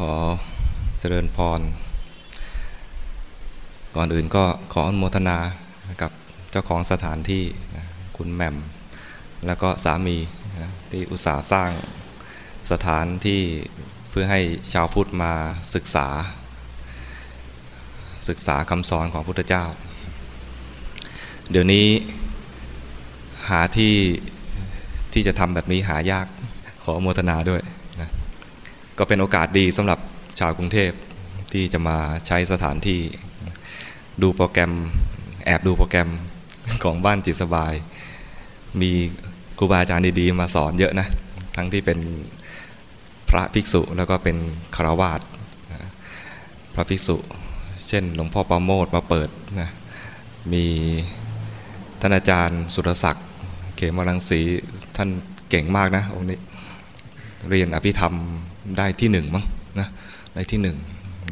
ขอเจริญพร ก่อนอื่นก็ขออนุโมทนากับเจ้าของสถานที่คุณแหม่ม แล้วก็สามีที่อุตสาห์สร้างสถานที่เพื่อให้ชาวพุทธมาศึกษา ศึกษาคำสอนของพุทธเจ้า เดี๋ยวนี้หาที่ที่จะทำแบบนี้หายากขออนุโมทนาด้วย ก็เป็นโอกาสดีสำหรับชาวกรุงเทพที่จะมาใช้สถานที่ดูโปรแกรมแอบดูโปรแกรมของบ้านจิตสบาย มีครูบาอาจารย์ดีๆ มาสอนเยอะนะ ทั้งที่เป็นพระภิกษุแล้วก็เป็นคารวาสพระภิกษุ เช่นหลวงพ่อประโมทมาเปิดนะมีท่านอาจารย์สุรศักดิ์ เขมรังสีท่านเก่งมากนะองค์นี้ เรียนอภิธรรม ได้ที่หนึ่งมั้งนะได้ที่หนึ่ง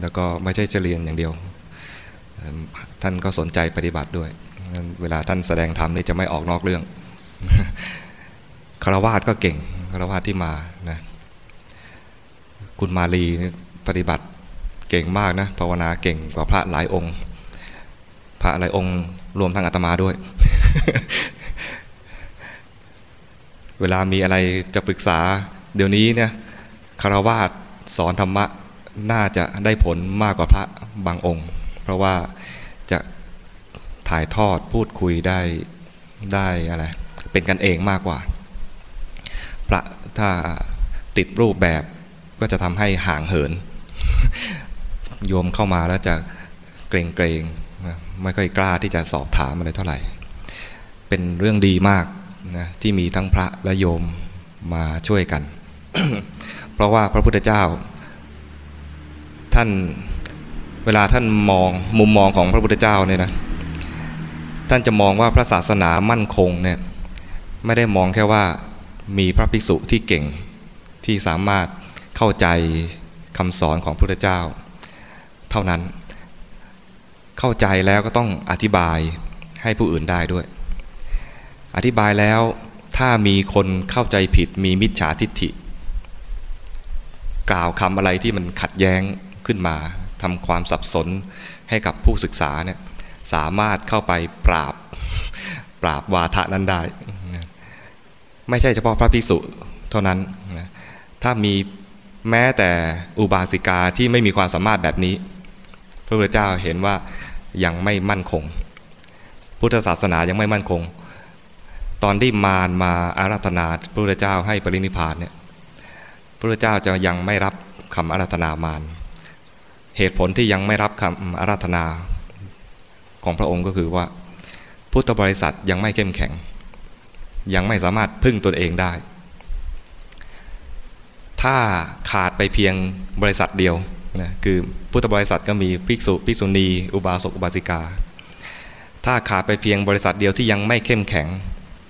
แล้วก็ไม่ใช่จะเรียนอย่างเดียว ท่านก็สนใจปฏิบัติด้วย เวลาท่านแสดงธรรมนี่จะไม่ออกนอกเรื่องคารวาสก็เก่งคารวาสที่มานะคุณมาลีปฏิบัติเก่งมากนะภาวนาเก่งกว่าพระหลายองค์ พระหลายองค์รวมทั้งอาตมาด้วย เวลามีอะไรจะปรึกษาเดี๋ยวนี้เนี่ย คารวาสสอนธรรมะน่าจะได้ผลมากกว่าพระบางองค์ เพราะว่าจะถ่ายทอดพูดคุยได้ได้อะไรเป็นกันเองมากกว่า พระถ้าติดรูปแบบก็จะทำให้ห่างเหิน โยมเข้ามาแล้วจะเกรงเกรงไม่ค่อยกล้าที่จะสอบถามอะไรเท่าไหร่ เป็นเรื่องดีมากนะที่มีทั้งพระและโยมมาช่วยกัน เพราะว่าพระพุทธเจ้า ท่านเวลาท่านมองมุมมองของพระพุทธเจ้าเนี่ยนะท่านจะมองว่าพระศาสนามั่นคงเนี่ยไม่ได้มองแค่ว่ามีพระภิกษุที่เก่งที่สามารถเข้าใจคำสอนของพระพุทธเจ้า เท่านั้นเข้าใจแล้วก็ต้องอธิบายให้ผู้อื่นได้ด้วย อธิบายแล้วถ้ามีคนเข้าใจผิดมีมิจฉาทิฏฐิ กล่าวคำอะไรที่มันขัดแย้งขึ้นมาทำความสับสนให้กับผู้ศึกษาเนี่ยสามารถเข้าไปปราบปราบวาทะนั้นได้ ไม่ใช่เฉพาะพระภิกษุเท่านั้น ถ้ามีแม้แต่อุบาสิกาที่ไม่มีความสามารถแบบนี้ พระพุทธเจ้าเห็นว่ายังไม่มั่นคง พุทธศาสนายังไม่มั่นคง ตอนที่มารมาอาราธนาพระพุทธเจ้าให้ปรินิพานเนี่ย พระเจ้าจะยังไม่รับคำอาราธนามารเหตุผลที่ยังไม่รับคำอาราธนาของพระองค์ก็คือว่า พุทธบริษัทยังไม่เข้มแข็ง ยังไม่สามารถพึ่งตนเองได้ ถ้าขาดไปเพียงบริษัทเดียวนะคือพุทธบริษัทก็มีภิกษุภิกษุณี อุบาสกอุบาสิกา ถ้าขาดไปเพียงบริษัทเดียวที่ยังไม่เข้มแข็ง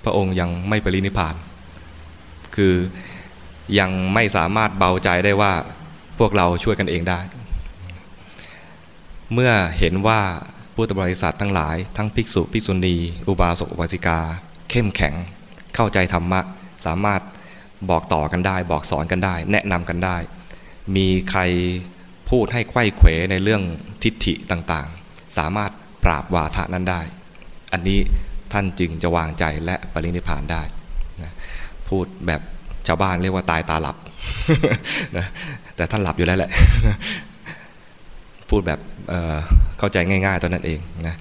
พระองค์ยังไม่ปรินิพาน คือ ยังไม่สามารถเบาใจได้ว่าพวกเราช่วยกันเองได้ เมื่อเห็นว่าพุทธบริษัททั้งหลาย ทั้งภิกษุภิกษุณี อุบาสกอุบาสิกา เข้มแข็ง เข้าใจธรรมะ สามารถบอกต่อกันได้ บอกสอนกันได้ แนะนำกันได้ มีใครพูดให้ไข้เขวในเรื่องทิฏฐิต่างๆ สามารถปราบวาทะนั้นได้ อันนี้ท่านจึงจะวางใจและปรินิพานได้นะพูดแบบ ชาวบ้านเรียกว่าตายตาหลับนะแต่ท่านหลับอยู่แล้วแหละ พูดแบบเเข้าใจง่ายๆตอนนั้นเองนะ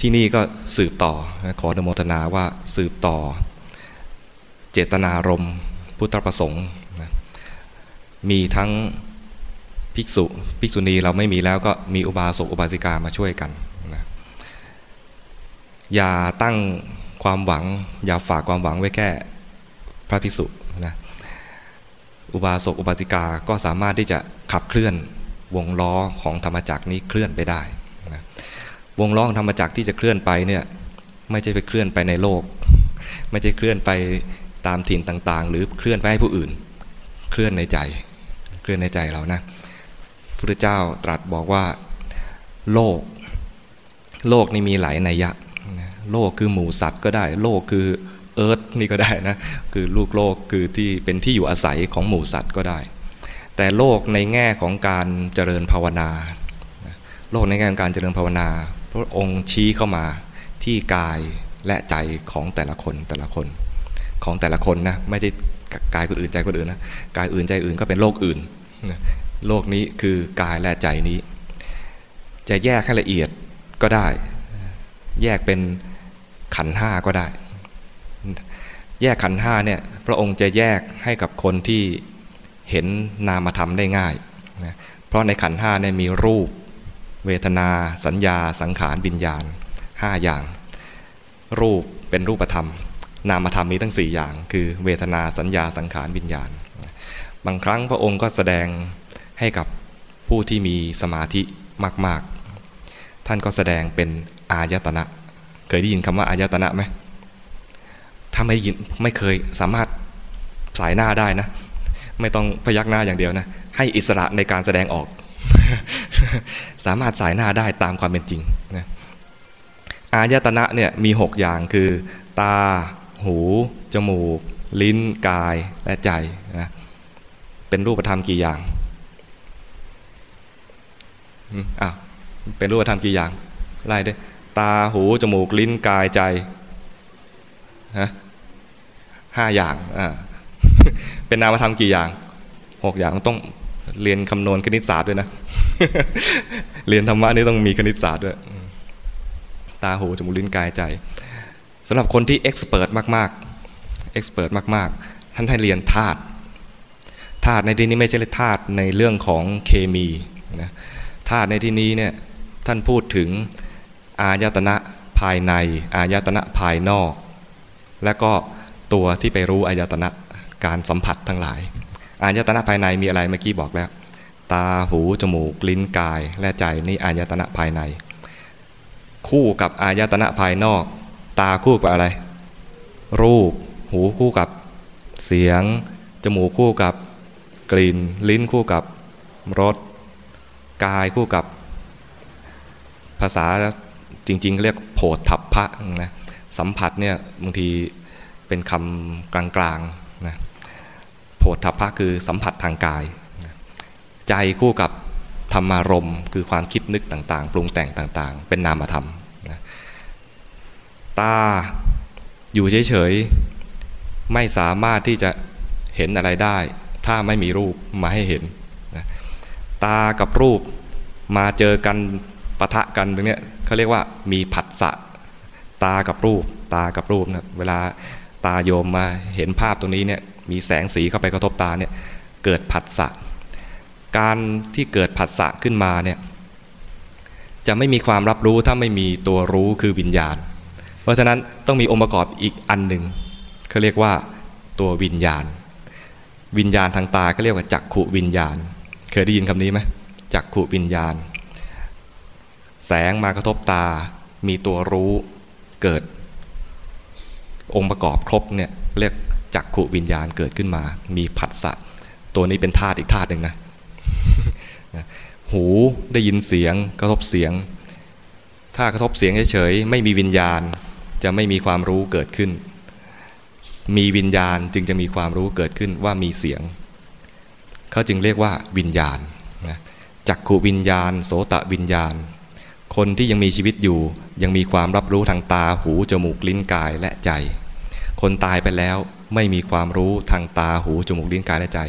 ที่นี่ก็สืบต่อขออนุโมทนาว่าสืบต่อ เจตนารมณ์พุทธประสงค์นะมีทั้งภิกษุภิกษุณีเราไม่มีแล้วก็มีอุบาสกอุบาสิกามาช่วยกันนะอย่าตั้งความหวัง อย่าฝากความหวังไว้แค่พระภิกษุ อุบาสกอุบาสิกาก็สามารถที่จะขับเคลื่อนวงล้อของธรรมจักรนี้เคลื่อนไปได้นะวงล้อของธรรมจักรที่จะเคลื่อนไปเนี่ยไม่ใช่ไปเคลื่อนไปในโลก ไม่ใช่เคลื่อนไปตามถิ่นต่างๆ หรือเคลื่อนไปให้ผู้อื่น เคลื่อนในใจ เคลื่อนในใจเรานะพุทธเจ้าตรัสบอกว่าโลก โลกนี่มีหลายนัยยะ โลกคือหมูสัตว์ก็ได้ โลกคือ เอิร์ธนี่ก็ได้นะคือลูกโลกคือที่เป็นที่อยู่อาศัยของหมูสัตว์ก็ได้ แต่โลกในแง่ของการเจริญภาวนา โลกในแง่ของการเจริญภาวนา พระองค์ชี้เข้ามาที่กายและใจของแต่ละคนแต่ละคนของแต่ละคนนะไม่ใช่กายคนอื่นใจคนอื่นนะกายอื่นใจอื่นก็เป็นโลกอื่น โลกนี้คือกายและใจนี้ จะแยกให้ละเอียดก็ได้ แยกเป็นขันห้าก็ได้ แยกขันห้าเนี่ยพระองค์จะแยกให้กับคนที่เห็นนามธรรมได้ง่ายนะเพราะในขันห้าเนี่ยมีรูป เวทนา สัญญา สังขารบิญญาณห้าอย่าง รูปเป็นรูปธรรม นามธรรมมีทั้งสี่อย่าง คือเวทนาสัญญาสังขารบิญญาณ บางครั้งพระองค์ก็แสดงให้กับผู้ที่มีสมาธิมาก ๆ ท่านก็แสดงเป็นอายตนะ เคยได้ยินคำว่าอายตนะไหม ถ้าไม่ยินไม่เคยสามารถสายหน้าได้นะ ไม่ต้องพยักหน้าอย่างเดียวนะ ให้อิสระในการแสดงออก สามารถสายหน้าได้ตามความเป็นจริงนะอายตนะเนี่ยมีหกอย่างคือ ตา หู จมูก ลิ้น กาย และใจนะเป็นรูปธรรมกี่อย่างอ้าวเป็นรูปธรรมกี่อย่างไล่ด้วยตา หู จมูก ลิ้น กาย ใจ ฮะห้าอย่างอ่าเป็นนามธรรมกี่อย่างหกอย่างต้องเรียนคำนวณคณิตศาสตร์ด้วยนะ เรียนธรรมะนี่ต้องมีคณิตศาสตร์ด้วย ตาหูจมูกลิ้นกายใจสำหรับคนที่เอ็กซ์เพรสมากๆเอ็กซ์เพรสมากๆ ท่านให้เรียนธาตุธาตุในที่นี้ไม่ใช่ธาตุในเรื่องของเคมีนะธาตุในที่นี้เนี่ยท่านพูดถึงอายตนะภายใน อายตนะภายนอก และก็ตัวที่ไปรู้อายตนะการสัมผัสทั้งหลาย อายตนะภายในมีอะไรเมื่อกี้บอกแล้ว ตาหู จมูก ลิ้นกาย และใจนี่อายตนะภายใน คู่กับอายตนะภายนอก ตาคู่กับอะไร รูป หูคู่กับเสียง จมูกคู่กับกลิ่น ลิ้นคู่กับรส กายคู่กับ ภาษาจริง ๆ เรียกโผฏฐัพพะนะ สัมผัสเนี่ยบางทีเป็นคำกลางๆนะโผฏฐัพพะคือสัมผัสทางกาย ใจคู่กับธรรมารมคือความคิดนึกต่างๆ ปรุงแต่งต่างๆ เป็นนามธรรมนะตาอยู่เฉยๆ ไม่สามารถที่จะเห็นอะไรได้ ถ้าไม่มีรูปมาให้เห็นนะตากับรูปมาเจอกันปะทะกันตรงนี้เขาเรียกว่ามีผัสสะ ตากับรูป ตากับรูปนะเวลาตาโยมมาเห็นภาพตรงนี้เนี่ยมีแสงสีเข้าไปกระทบตาเนี่ยเกิดผัสสะการที่เกิดผัสสะขึ้นมาเนี่ยจะไม่มีความรับรู้ถ้าไม่มีตัวรู้คือวิญญาณ เพราะฉะนั้นต้องมีองค์ประกอบอีกอันหนึ่งเขาเรียกว่าตัววิญญาณ วิญญาณทางตาก็เรียกว่าจักขุวิญญาณ เคยได้ยินคำนี้ไหมจักขุวิญญาณ แสงมากระทบตา มีตัวรู้ เกิด องค์ประกอบครบเนี่ยเรียกจักขุวิญญาณเกิดขึ้นมา มีผัสสะตัวนี้เป็นธาตุอีกธาตุหนึ่งนะหูได้ยินเสียงกระทบเสียง ถ้ากระทบเสียงเฉยๆไม่มีวิญญาณจะไม่มีความรู้เกิดขึ้น มีวิญญาณจึงจะมีความรู้เกิดขึ้นว่ามีเสียง เขาจึงเรียกว่าวิญญาณนะจักขุวิญญาณ โสตะวิญญาณ คนที่ยังมีชีวิตอยู่ ยังมีความรับรู้ทางตาหู จมูกลิ้นกายและใจ คนตายไปแล้วไม่มีความรู้ทางตาหู จมูกลิ้นกายและใจ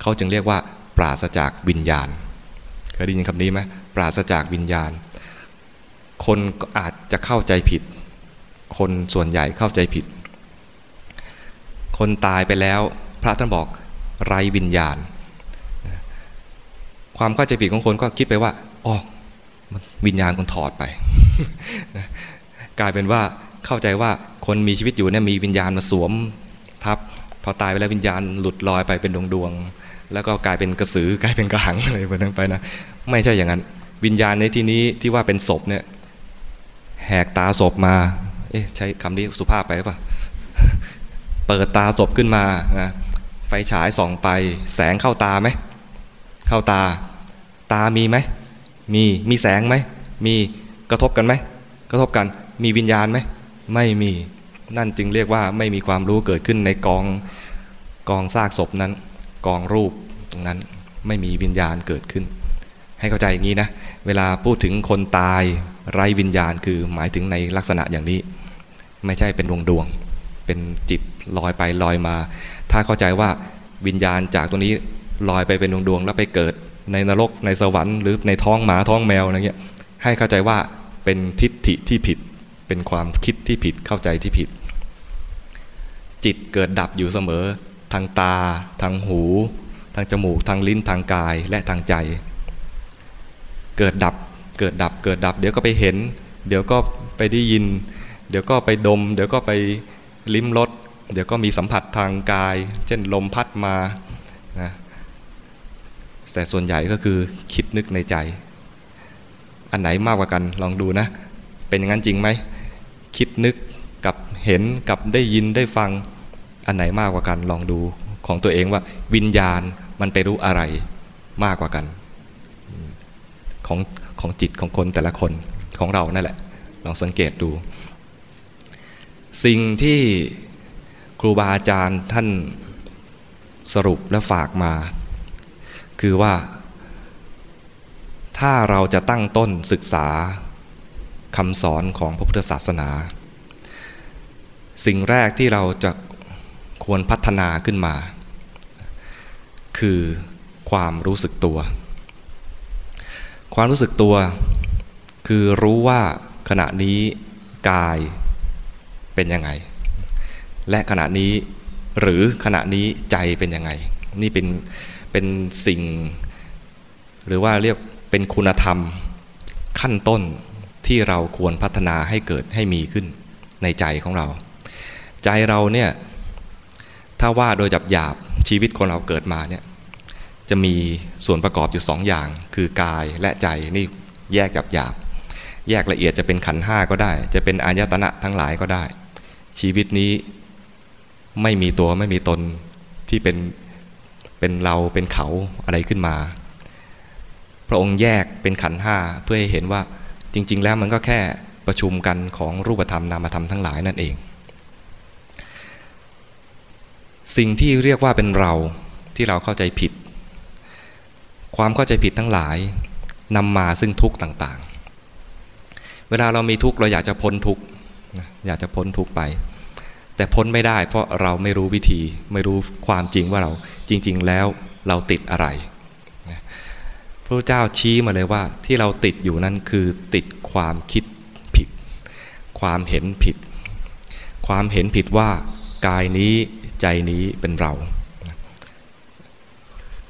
เขาจึงเรียกว่า ปราศจากวิญญาณเคยได้ยินคำนี้ไหมปราศจากวิญญาณ คนก็อาจจะเข้าใจผิด คนส่วนใหญ่เข้าใจผิด คนตายไปแล้วพระท่านบอกไรวิญญาณ ความเข้าใจผิดของคนก็คิดไปว่าอ๋อ วิญญาณคนถอดไป กลายเป็นว่าเข้าใจว่าคนมีชีวิตอยู่เนี่ยมีวิญญาณมาสวมทับพอตายไปแล้ววิญญาณหลุดลอยไปเป็นดวงดวงแล้วก็กลายเป็นกระสือกลายเป็นกระหังอะไรไปทั้งไปนะไม่ใช่อย่างนั้น วิญญาณในที่นี้ที่ว่าเป็นศพเนี่ยแหกตาศพมา เอ๊ะใช้คำนี้สุภาพไปหรือเปล่าเปิดตาศพขึ้นมานะไฟฉายส่องไป แสงเข้าตาไหมเข้าตา ตามีไหม มีมีแสงไหมมีกระทบกันไหมกระทบกันมีวิญญาณไหมไม่มีนั่นจึงเรียกว่าไม่มีความรู้เกิดขึ้นในกองกองซากศพนั้น กองรูปตรงนั้นไม่มีวิญญาณเกิดขึ้น ให้เข้าใจอย่างนี้นะ เวลาพูดถึงคนตายไร้วิญญาณคือหมายถึงในลักษณะอย่างนี้ ไม่ใช่เป็นดวงดวง เป็นจิตลอยไปลอยมา ถ้าเข้าใจว่าวิญญาณจากตรงนี้ลอยไปเป็นดวงดวงแล้วไปเกิด ในนรกในสวรรค์หรือในท้องหมาท้องแมวอะไรเงี้ยให้เข้าใจว่าเป็นทิฏฐิที่ผิด เป็นความคิดที่ผิดเข้าใจที่ผิด จิตเกิดดับอยู่เสมอ ทางตา ทางหู ทางจมูก ทางลิ้นทางกายและทางใจ เกิดดับเกิดดับเกิดดับ เดี๋ยวก็ไปเห็น เดี๋ยวก็ไปได้ยิน เดี๋ยวก็ไปดม เดี๋ยวก็ไปลิ้มรสเดี๋ยวก็มีสัมผัสทางกาย เช่นลมพัดมา แต่ส่วนใหญ่ก็คือคิดนึกในใจ อันไหนมากกว่ากันลองดูนะ เป็นอย่างนั้นจริงไหม คิดนึกกับเห็นกับได้ยินได้ฟัง อันไหนมากกว่ากันลองดูของตัวเองว่าวิญญาณมันไปรู้อะไรมากกว่ากัน ของของจิตของคนแต่ละคนของเรานั่นแหละ ลองสังเกตดู สิ่งที่ครูบาอาจารย์ท่านสรุปและฝากมา คือว่า ถ้าเราจะตั้งต้นศึกษาคำสอนของพระพุทธศาสนา สิ่งแรกที่เราจะควรพัฒนาขึ้นมา คือความรู้สึกตัว ความรู้สึกตัว คือรู้ว่าขณะนี้กายเป็นยังไง และขณะนี้หรือขณะนี้ใจเป็นยังไง นี่เป็น เป็นสิ่ง หรือว่าเรียกเป็นคุณธรรมขั้นต้นที่เราควรพัฒนาให้เกิดให้มีขึ้นในใจของเรา ใจเราเนี่ยถ้าว่าโดยจับหยาบชีวิตคนเราเกิดมาเนี่ยจะมีส่วนประกอบอยู่สองอย่าง คือกายและใจนี่แยกจับหยาบ แยกละเอียดจะเป็นขันห้าก็ได้ จะเป็นอายตนะทั้งหลายก็ได้ ชีวิตนี้ไม่มีตัวไม่มีตนที่เป็น เป็นเราเป็นเขาอะไรขึ้นมา พระองค์แยกเป็นขันห้าเพื่อให้เห็นว่าจริง ๆ แล้วมันก็แค่ประชุมกันของรูปธรรมนามธรรมทั้งหลายนั่นเอง สิ่งที่เรียกว่าเป็นเราที่เราเข้าใจผิด ความเข้าใจผิดทั้งหลายนำมาซึ่งทุกข์ต่างๆ เวลาเรามีทุกข์เราอยากจะพ้นทุกข์อยากจะพ้นทุกข์ไป แต่พ้นไม่ได้ เพราะเราไม่รู้วิธีไม่รู้ความจริงว่าเราจริง ๆ แล้วเราติดอะไรพระเจ้าชี้มาเลยว่าที่เราติดอยู่นั้นคือติดความคิดผิด ความเห็นผิด ความเห็นผิดว่ากายนี้ใจนี้เป็นเรา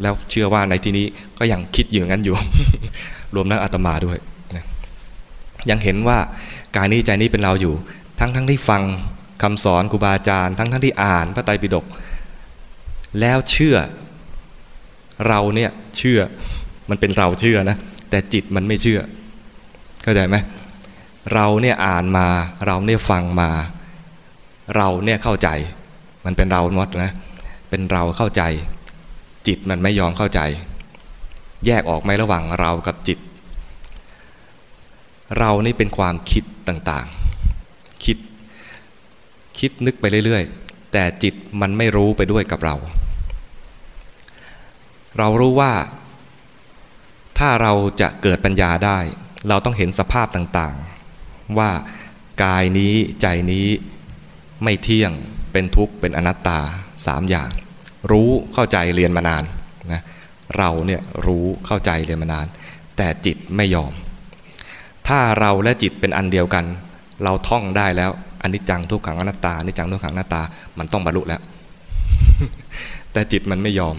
แล้วเชื่อว่าในที่นี้ก็ยังคิดอยู่งั้นอยู่ รวมทั้งอาตมาด้วย ยังเห็นว่ากายนี้ใจนี้เป็นเราอยู่ ทั้งทั้งที่ฟัง คำสอนครูบาอาจารย์ ทั้งทั้งที่อ่านพระไตรปิฎกแล้วเชื่อ เราเนี่ยเชื่อมันเป็นเราเชื่อนะ แต่จิตมันไม่เชื่อ เข้าใจไหมเราเนี่ยอ่านมาเราเนี่ยฟังมา เราเนี่ยเข้าใจ มันเป็นเราหมดนะ เป็นเราเข้าใจ จิตมันไม่ยอมเข้าใจ แยกออกไหมระหว่างเรากับจิต เรานี่เป็นความคิดต่าง คิดนึกไปเรื่อยๆ แต่จิตมันไม่รู้ไปด้วยกับเรา เรารู้ว่า ถ้าเราจะเกิดปัญญาได้ เราต้องเห็นสภาพต่างๆ ว่ากายนี้ใจนี้ไม่เที่ยงเป็นทุกข์เป็นอนัตตาสามอย่าง รู้เข้าใจเรียนมานานนะเราเนี่ยรู้เข้าใจเรียนมานาน แต่จิตไม่ยอม ถ้าเราและจิตเป็นอันเดียวกัน เราท่องได้แล้ว อันนี้จังทุกขังอนัตตาอันนี้จังทุกขังอนัตตามันต้องบรรลุแล้ว แต่จิตมันไม่ยอม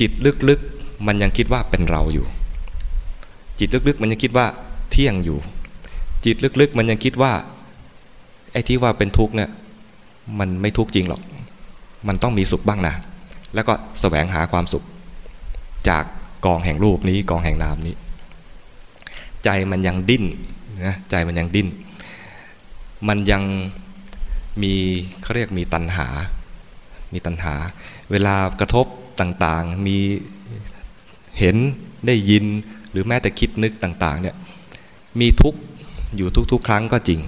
จิตลึกๆมันยังคิดว่าเป็นเราอยู่ จิตลึกๆมันยังคิดว่าเที่ยงอยู่ จิตลึกๆมันยังคิดว่าไอ้ที่ว่าเป็นทุกข์เนี่ยมันไม่ทุกข์จริงหรอก มันต้องมีสุขบ้างนะ แล้วก็แสวงหาความสุข จากกองแห่งรูปนี้กองแห่งนามนี้ ใจมันยังดิ้นนะใจมันยังดิ้น มันยังมีเขาเรียกมีตัณหา มีตัณหา เวลากระทบต่างๆ มีเห็นได้ยินหรือแม้แต่คิดนึกต่างๆเนี่ยมีทุกอยู่ทุกๆ ครั้งก็จริง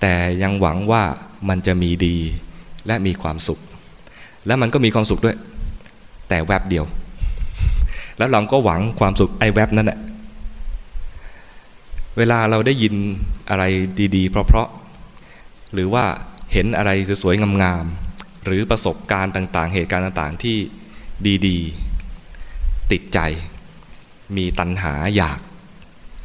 แต่ยังหวังว่ามันจะมีดีและมีความสุข และมันก็มีความสุขด้วย แต่แวบเดียว แล้วเราก็หวังความสุขไอ้แวบนั้นแหละ เวลาเราได้ยินอะไรดีๆ เพราะๆหรือว่าเห็นอะไรสวยๆงามๆหรือประสบการณ์ต่างๆ เหตุการณ์ต่างๆที่ดีๆ ติดใจ มีตัณหาอยาก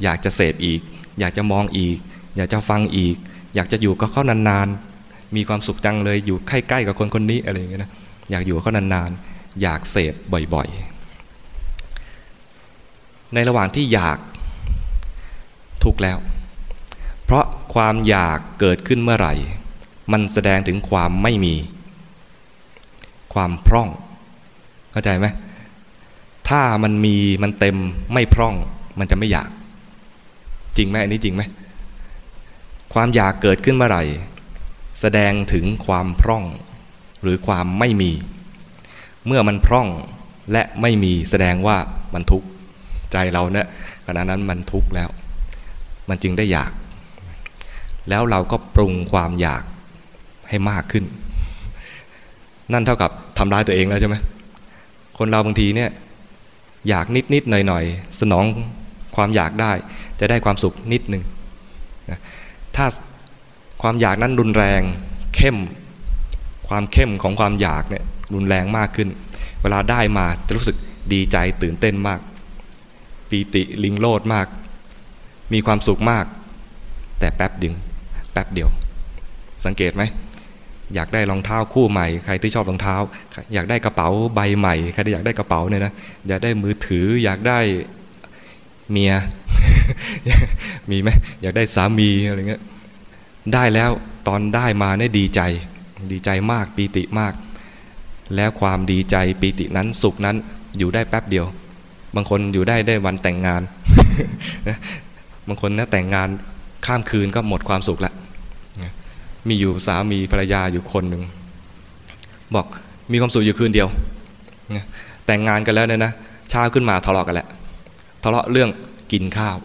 อยากจะเสพอีก อยากจะมองอีก อยากจะฟังอีก อยากจะอยู่กับเขานานๆ มีความสุขจังเลยอยู่ใกล้ๆกับคนคนนี้อะไรอย่างเงี้ยนะอยากอยู่กับเขานานๆ อยากเสพบ่อยๆ ในระหว่างที่อยาก ทุกแล้ว เพราะความอยากเกิดขึ้นเมื่อไหร่ มันแสดงถึงความไม่มี ความพร่อง เข้าใจไหมถ้ามันมีมันเต็มไม่พร่อง มันจะไม่อยาก จริงไหมอันนี้จริงไหมความอยากเกิดขึ้นเมื่อไหร่ แสดงถึงความพร่อง หรือความไม่มี เมื่อมันพร่องและไม่มีแสดงว่ามันทุกข์ใจเราเนี่ยขณะนั้นมันทุกข์แล้ว มันจึงได้อยาก แล้วเราก็ปรุงความอยากให้มากขึ้น นั่นเท่ากับทำร้ายตัวเองแล้วใช่ไหมคนเราบางทีเนี่ยอยากนิดนิดหน่อยหน่อยสนองความอยากได้ จะได้ความสุขนิดหนึ่งถ้าความอยากนั้นรุนแรงเข้ม ความเข้มของความอยากเนี่ยรุนแรงมากขึ้น เวลาได้มาจะรู้สึกดีใจตื่นเต้นมาก ปีติลิงโลดมาก มีความสุขมาก แต่แป๊บดึงแป๊บเดียว สังเกตไหมอยากได้รองเท้าคู่ใหม่ใครที่ชอบรองเท้า อยากได้กระเป๋าใบใหม่ใครที่อยากได้กระเป๋าเนี่ยนะอยากได้มือถือ อยากได้เมียมีไหมอยากได้สามีอะไรเงี้ยได้แล้วตอนได้มาเนี่ยดีใจ ดีใจมากปีติมาก แล้วความดีใจปีตินั้นสุขนั้นอยู่ได้แป๊บเดียว บางคนอยู่ได้ได้วันแต่งงาน บางคนนะแต่งงานข้ามคืนก็หมดความสุขละมีอยู่สามีภรรยาอยู่คนหนึ่งบอกมีความสุขอยู่คืนเดียวแต่งงานกันแล้วเนี่ยนะเช้าขึ้นมาทะเลาะกันแหละทะเลาะเรื่องกินข้าว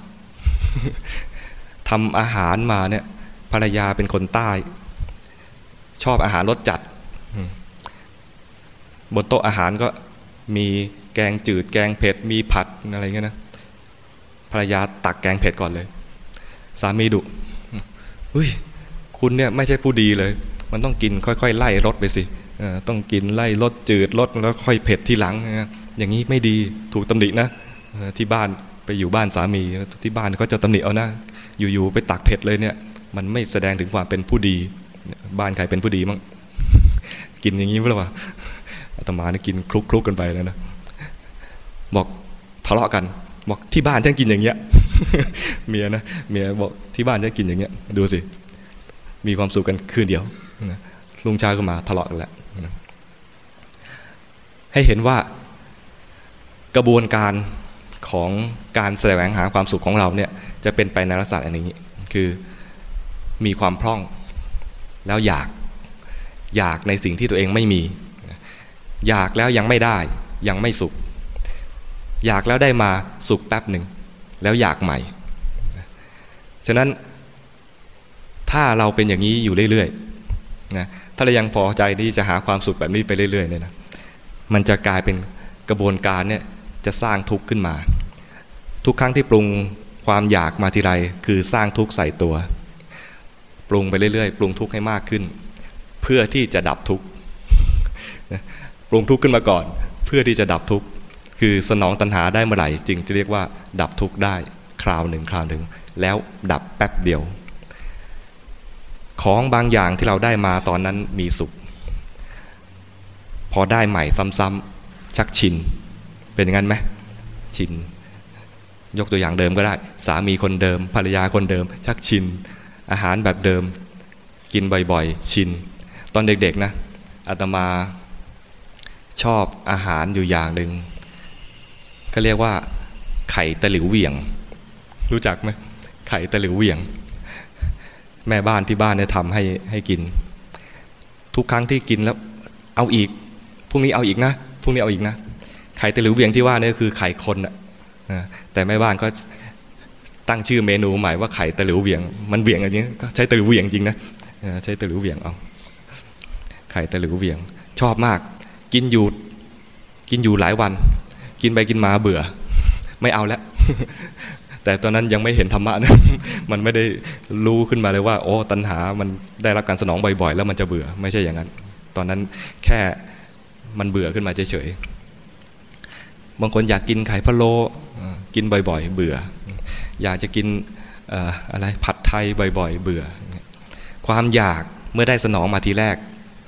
ทำอาหารมาเนี่ยภรรยาเป็นคนใต้ ชอบอาหารรสจัดบนโต๊ะอาหารก็มีแกงจืดแกงเผ็ดมีผัดอะไรเงี้ยนะ ภรรยาตักแกงเผ็ดก่อนเลย สามีดุอุ้ยคุณเนี่ยไม่ใช่ผู้ดีเลย มันต้องกินค่อยๆ ไล่รสไปสิต้องกินไล่รสจืดรสแล้วค่อยเผ็ดที่หลัง อย่างนี้ไม่ดีถูกตำหนินะที่บ้านไปอยู่บ้านสามีที่บ้านเขาจะตำหนิเอานะอยู่ๆไปตักเผ็ดเลยเนี่ยมันไม่แสดงถึงความเป็นผู้ดี บ้านใครเป็นผู้ดีมั้งกินอย่างนี้เปล่าวะอาตมาเนี่ยกินคลุกๆกันไปแล้วนะบอกทะเลาะกัน บอกที่บ้านฉันกินอย่างเงี้ยเมียนะเมียบอกที่บ้านฉันกินอย่างเงี้ย ดูสิ มีความสุขกันคืนเดียวลุงชาก็มาทะเลาะกันแล้วให้เห็นว่ากระบวนการของการแสวงหาความสุขของเราเนี่ยจะเป็นไปในลักษณะอย่างนี้ คือมีความพร่อง แล้วอยากอยากในสิ่งที่ตัวเองไม่มี อยากแล้วยังไม่ได้ยังไม่สุข อยากแล้วได้มาสุขแป๊บหนึ่ง แล้วอยากใหม่ ฉะนั้นถ้าเราเป็นอย่างนี้อยู่เรื่อยๆนะถ้าเรายังพอใจที่จะหาความสุขแบบนี้ไปเรื่อยๆเนี่ยนะมันจะกลายเป็นกระบวนการเนี่ยจะสร้างทุกข์ขึ้นมา ทุกครั้งที่ปรุงความอยากมาทีไรคือสร้างทุกข์ใส่ตัว ปรุงไปเรื่อยๆ ปรุงทุกข์ให้มากขึ้น เพื่อที่จะดับทุกข์ปรุงทุกข์ขึ้นมาก่อน เพื่อที่จะดับทุกข์ คือสนองตัณหาได้เมื่อไหร่จึงจะเรียกว่าดับทุกข์ได้คราวหนึ่งคราวหนึ่งแล้วดับแป๊บเดียว ของบางอย่างที่เราได้มาตอนนั้นมีสุข พอได้ใหม่ซ้ำๆชักชิน เป็นอย่างนั้นไหมชิน ยกตัวอย่างเดิมก็ได้ สามีคนเดิม ภรรยาคนเดิม ชักชิน อาหารแบบเดิม กินบ่อยๆ ชิน ตอนเด็กๆนะอาตมาชอบอาหารอยู่อย่างหนึ่ง ก็เรียกว่า ไข่ตะหลิวเวียง รู้จักไหมไข่ตะหลิวเวียง แม่บ้านที่บ้านเนี่ยทำให้ให้กิน ทุกครั้งที่กินแล้ว เอาอีกพรุ่งนี้เอาอีกนะพรุ่งนี้เอาอีกนะไข่ตะหลิวเวียงที่ว่านี่คือไข่คนอะแต่แม่บ้านก็ตั้งชื่อเมนูใหม่ว่าไข่ตะหลิวเวียง มันเวียงอะไรเงี้ยก็ใช้ตะหลิวเวียงจริงนะใช้ตะหลิวเวียงเอาไข่ตะหลิวเวียง ชอบมาก กินอยู่กินอยู่หลายวัน กินไปกินมาเบื่อ ไม่เอาแล้วแต่ตอนนั้นยังไม่เห็นธรรมะนะ มันไม่ได้รู้ขึ้นมาเลยว่า โอ้ ตัณหา มันได้รับการสนองบ่อยๆ แล้วมันจะเบื่อ ไม่ใช่อย่างนั้น ตอนนั้นแค่มันเบื่อขึ้นมาเฉยๆ บางคนอยากกินไข่พะโล้กินบ่อยๆ เบื่อ อยากจะกินอะไร ผัดไทยบ่อยๆ เบื่อ ความอยากเมื่อได้สนองมาทีแรก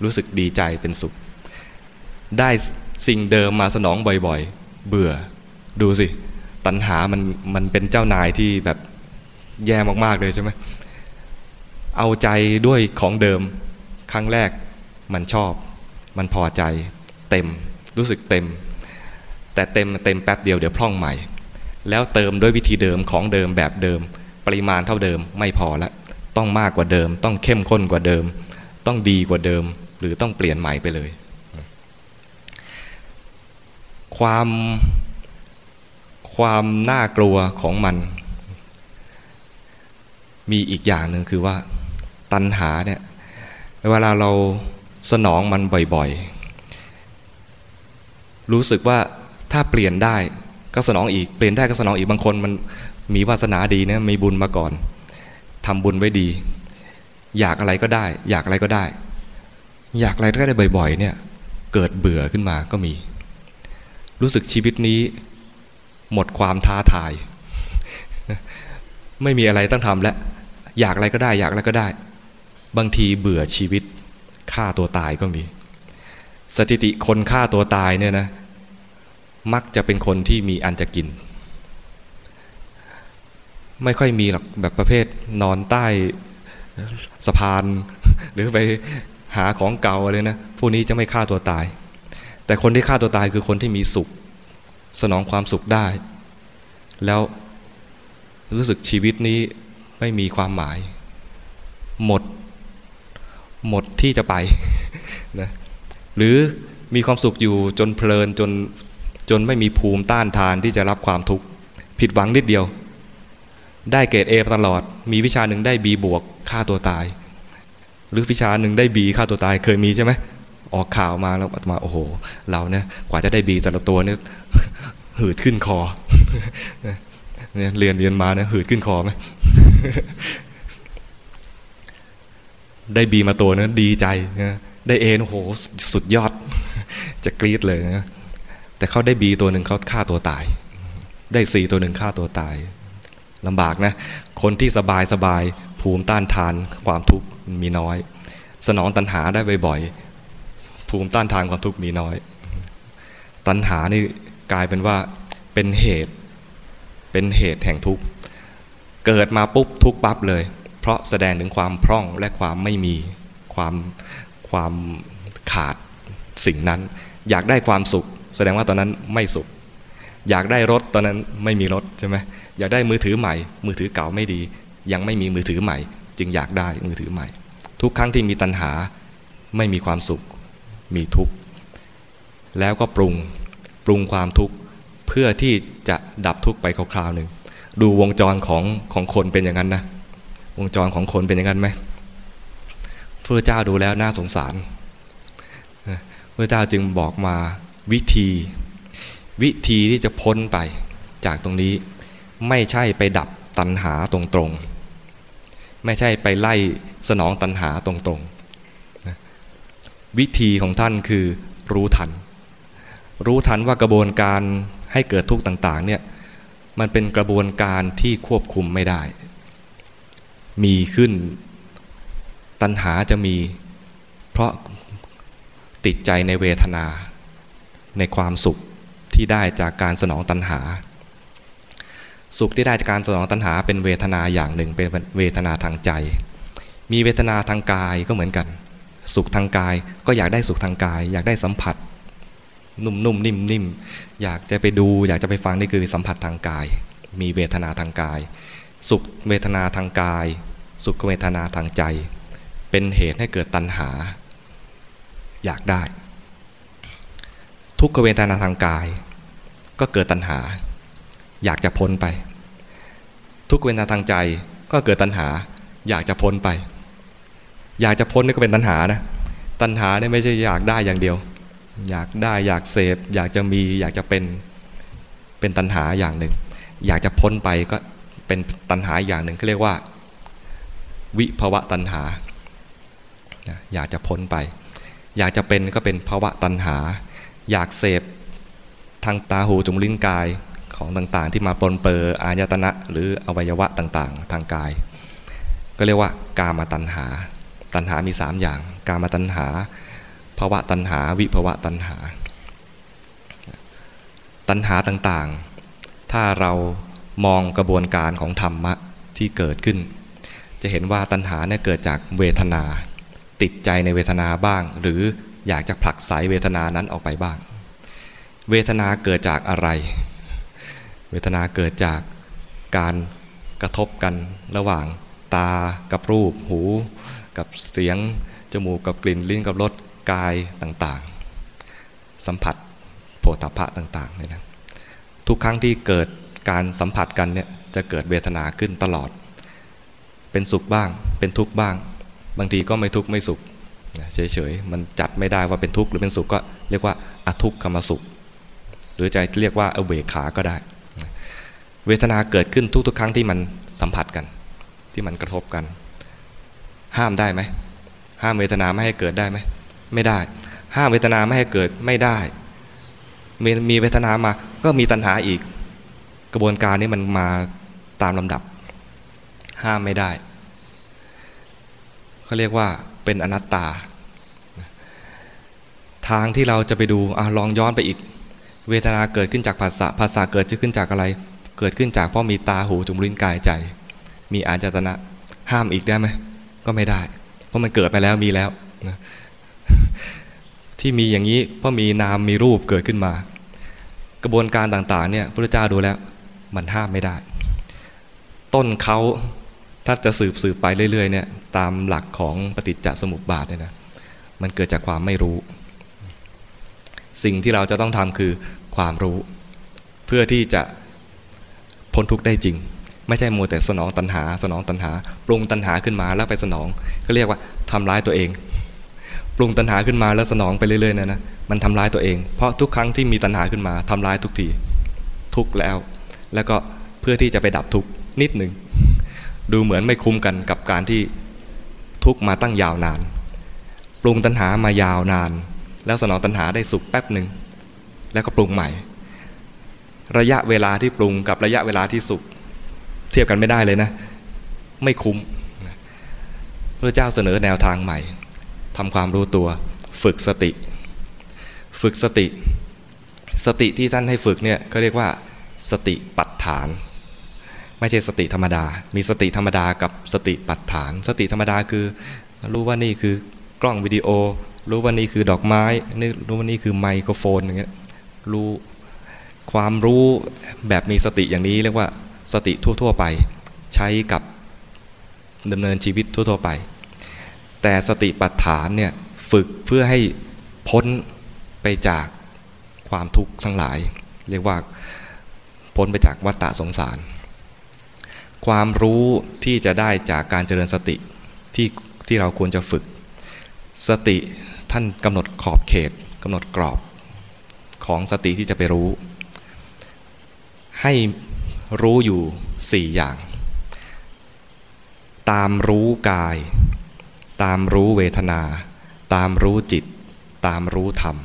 รู้สึกดีใจเป็นสุข ได้สิ่งเดิมมาสนองบ่อยๆ เบื่อ ดูสิ ตัณหามันมันเป็นเจ้านายที่แบบแย่มากๆเลยใช่ไหมเอาใจด้วยของเดิม ครั้งแรกมันชอบ มันพอใจ เต็มรู้สึกเต็ม แต่เต็มเต็มแป๊บเดียวเดี๋ยวพร่องใหม่ แล้วเติมด้วยวิธีเดิมของเดิมแบบเดิม ปริมาณเท่าเดิมไม่พอละต้องมากกว่าเดิม ต้องเข้มข้นกว่าเดิม ต้องดีกว่าเดิม หรือต้องเปลี่ยนใหม่ไปเลย ความความน่ากลัวของมัน มีอีกอย่างหนึ่งคือว่าตัณหาเนี่ยเวลาเราสนองมันบ่อยๆ รู้สึกว่าถ้าเปลี่ยนได้ก็สนองอีก เปลี่ยนได้ก็สนองอีกบางคนมันมีวาสนาดีนะมีบุญมาก่อนทำบุญไว้ดี อยากอะไรก็ได้ อยากอะไรก็ได้ อยากอะไรก็ได้บ่อย ๆ เนี่ยเกิดเบื่อขึ้นมาก็มี รู้สึกชีวิตนี้ หมดความท้าทาย ไม่มีอะไรต้องทำแล้วอยากอะไรก็ได้ อยากอะไรก็ได้ บางทีเบื่อชีวิตฆ่าตัวตายก็มี สถิติคนฆ่าตัวตายเนี่ยนะมักจะเป็นคนที่มีอันจะกิน ไม่ค่อยมีหรอกแบบประเภทนอนใต้สะพาน หรือไปหาของเก่าอะไรนะ พวกนี้จะไม่ฆ่าตัวตาย แต่คนที่ฆ่าตัวตายคือคนที่มีสุข สนองความสุขได้ แล้วรู้สึกชีวิตนี้ไม่มีความหมาย หมด หมดที่จะไปนะหรือมีความสุขอยู่จนเพลินจนจนไม่มีภูมิต้านทานที่จะรับความทุกข์ผิดหวังนิดเดียว ได้เกรดเอตลอด มีวิชาหนึ่งได้บีบวกฆ่าตัวตาย หรือวิชาหนึ่งได้บีฆ่าตัวตายเคยมีใช่ไหม ออกข่าวมาแล้วมาโอ้โห เราเนี่ยกว่าจะได้บีแต่ละตัวเนี่ยหืดขึ้นคอเนี่ยเรียนเรียนมาเนี่ยหืดขึ้นคอไหมได้บีมาตัวนะดีใจนะได้เอโอ้โหสุดยอด จะกรี๊ดเลยนะแต่เขาได้บีตัวหนึ่งเขาฆ่าตัวตาย ได้ซีตัวหนึ่งฆ่าตัวตายลำบากนะ คนที่สบายสบายภูมิต้านทานความทุกข์มีน้อย สนองตัณหาได้บ่อย ภูมิต้านทานความทุกข์มีน้อย ตัณหานี่กลายเป็นว่าเป็นเหตุเป็นเหตุแห่งทุกข์เกิดมาปุ๊บทุกปั๊บเลย เพราะแสดงถึงความพร่องและความไม่มีความความขาดสิ่งนั้น อยากได้ความสุข แสดงว่าตอนนั้นไม่สุข อยากได้รถตอนนั้นไม่มีรถใช่ไหมอยากได้มือถือใหม่ มือถือเก่าไม่ดี ยังไม่มีมือถือใหม่ จึงอยากได้มือถือใหม่ ทุกครั้งที่มีตัณหาไม่มีความสุข มีทุกข์ แล้วก็ปรุงปรุงความทุกข์เพื่อที่จะดับทุกข์ไปคราวๆหนึ่งดูวงจรของของคนเป็นอย่างนั้นนะวงจรของคนเป็นอย่างนั้นไหมพระเจ้าดูแล้วน่าสงสารพระเจ้าจึงบอกมาวิธี วิธีที่จะพ้นไปจากตรงนี้ไม่ใช่ไปดับตัณหาตรงๆ ไม่ใช่ไปไล่สนองตัณหาตรงๆ วิธีของท่านคือรู้ทัน รู้ทันว่ากระบวนการให้เกิดทุกข์ต่างๆเนี่ยมันเป็นกระบวนการที่ควบคุมไม่ได้ มีขึ้นตัณหาจะมี เพราะติดใจในเวทนา ในความสุขที่ได้จากการสนองตัณหา สุขที่ได้จากการสนองตัณหา เป็นเวทนาอย่างหนึ่งเป็นเวทนาทางใจ มีเวทนาทางกายก็เหมือนกัน สุขทางกาย ก็อยากได้สุขทางกาย อยากได้สัมผัส นุ่มๆนิ่มๆอยากจะไปดู อยากจะไปฟังนี่คือสัมผัสทางกาย มีเวทนาทางกาย สุขเวทนาทางกาย สุขเวทนาทางใจ เป็นเหตุให้เกิดตัณหา อยากได้ ทุกขเวทนาทางกาย ก็เกิดตัณหา อยากจะพ้นไป ทุกเวทนาทางใจก็เกิดตัณหา อยากจะพ้นไป อยากจะพ้นนี่ก็เป็นตัณหานะตัณหาเนี่ยไม่ใช่อยากได้อย่างเดียว อยากได้อยากเสพ อยากจะมีอยากจะเป็นเป็นตัณหาอย่างหนึ่ง อยากจะพ้นไปก็เป็นตัณหาอย่างหนึ่งเขาเรียกว่า วิภวะตัณหา อยากจะพ้นไป อยากจะเป็นก็เป็นภาวะตัณหา อยากเสพทางตาหูจมูกลิ้นกายของต่างๆ ที่มาปนเปื้ออายตนะ หรืออวัยวะต่างๆ ทางกาย ก็เรียกว่ากามาตัณหา ตัณหามีสามอย่าง กามาตัณหาภาวะตัณหา วิภวะตัณหา ตัณหาต่างๆ ถ้าเรามองกระบวนการของธรรมะที่เกิดขึ้น จะเห็นว่าตัณหาเนี่ยเกิดจากเวทนา ติดใจในเวทนาบ้าง หรืออยากจะผลักไสเวทนานั้นออกไปบ้าง เวทนาเกิดจากอะไร เวทนาเกิดจากการกระทบกันระหว่างตากับรูป หู กับเสียง จมูกกับกลิ่นลิ้นกับรสกายต่างๆ สัมผัสโผฏฐัพพะต่างๆเนี่ยนะทุกครั้งที่เกิดการสัมผัสกันเนี่ยจะเกิดเวทนาขึ้นตลอด เป็นสุขบ้าง เป็นทุกข์บ้าง บางทีก็ไม่ทุกข์ไม่สุขเฉยๆ มันจัดไม่ได้ว่าเป็นทุกข์หรือเป็นสุขก็เรียกว่าอทุกขมสุข หรือจะเรียกว่าเอเวขา ก็ได้ เวทนาเกิดขึ้นทุกๆ ครั้งที่มันสัมผัสกัน ที่มันกระทบกัน ห้ามได้ไหมห้ามเวทนาไม่ให้เกิดได้ไหมไม่ได้ ห้ามเวทนาไม่ให้เกิดไม่ได้ มีมีเวทนามาก็มีตัณหาอีก กระบวนการนี้มันมาตามลำดับ ห้ามไม่ได้เขาเรียกว่าเป็นอนัตตา ทางที่เราจะไปดูอลองย้อนไปอีก เวทนาเกิดขึ้นจากภาษาภาษาเกิดขึ้นจากอะไร เกิดขึ้นจากเพราะมีตาหูจมูกลิ้นกายใจ มีอาจตนะห้ามอีกได้ไหม ก็ไม่ได้ เพราะมันเกิดไปแล้วมีแล้วนะที่มีอย่างนี้เพราะมีนามมีรูปเกิดขึ้นมา กระบวนการต่างๆเนี่ยพระเจ้าดูแล้วมันห้ามไม่ได้ ต้นเขาถ้าจะสืบสืบไปเรื่อยๆเนี่ยตามหลักของปฏิจจสมุปบาทเนี่ยนะมันเกิดจากความไม่รู้ สิ่งที่เราจะต้องทำคือความรู้ เพื่อที่จะพ้นทุกข์ได้จริง ไม่ใช่มัวแต่สนองตัณหา สนองตัณหา ปรุงตัณหาขึ้นมาแล้วไปสนอง ก็เรียกว่าทำร้ายตัวเอง ปรุงตัณหาขึ้นมาแล้วสนองไปเรื่อยๆนะนะมันทำร้ายตัวเอง เพราะทุกครั้งที่มีตัณหาขึ้นมาทำร้ายทุกทีทุกแล้ว แล้วก็เพื่อที่จะไปดับทุกนิดหนึ่งดูเหมือนไม่คุ้มกันกับการที่ทุกมาตั้งยาวนาน ปรุงตัณหามายาวนาน แล้วสนองตัณหาได้สุขแป๊บหนึ่งแล้วก็ปรุงใหม่ ระยะเวลาที่ปรุงกับระยะเวลาที่สุข เทียบกันไม่ได้เลยนะ ไม่คุ้มพระเจ้าเสนอแนวทางใหม่ทำความรู้ตัวฝึกสติ ฝึกสติ สติที่ท่านให้ฝึกเนี่ยเขาเรียกว่าสติปัฏฐาน ไม่ใช่สติธรรมดา มีสติธรรมดากับสติปัฏฐาน สติธรรมดาคือ รู้ว่านี่คือกล้องวิดีโอ รู้ว่านี่คือดอกไม้นี่รู้ว่านี่คือไมโครโฟนอย่างเงี้ยรู้ความรู้แบบมีสติอย่างนี้เรียกว่า สติทั่ว ๆ ไป ใช้กับดำเนินชีวิตทั่ว ๆ ไป แต่สติปัฏฐานเนี่ยฝึกเพื่อให้พ้นไปจากความทุกข์ทั้งหลาย เรียกว่าพ้นไปจากวัฏฏะสงสาร ความรู้ที่จะได้จากการเจริญสติที่ที่เราควรจะฝึก สติท่านกำหนดขอบเขตกำหนดกรอบของสติที่จะไปรู้ ให้ รู้อยู่สี่อย่าง ตามรู้กาย ตามรู้เวทนา ตามรู้จิต ตามรู้ธรรม